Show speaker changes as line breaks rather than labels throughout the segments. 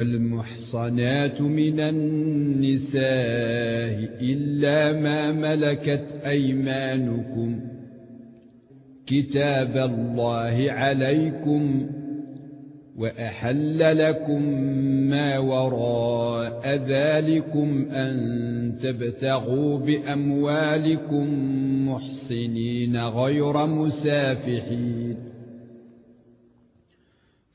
المحصنات من النساء إلا ما ملكت أيمانكم. كتاب الله عليكم وأحل لكم ما وراء ذلكم أن تبتغوا بأموالكم محصنين غير مسافحين.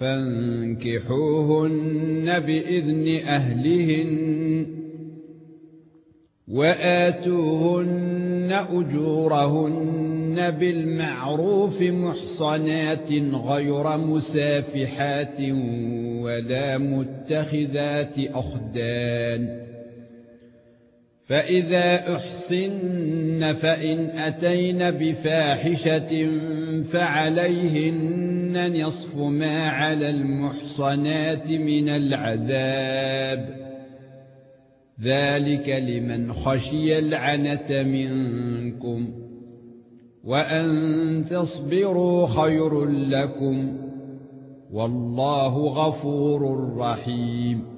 فانكحوهن بإذن أهلهن وآتوهن أجورهن بالمعروف محصنات غير مسافحات ولا متخذات أخدان فإذا أحصن فإن أتين بفاحشة فعليهن نصف ما على المحصنات من العذاب. ذلك لمن خشي العنت منكم وأن تصبروا خير لكم. والله غفور رحيم.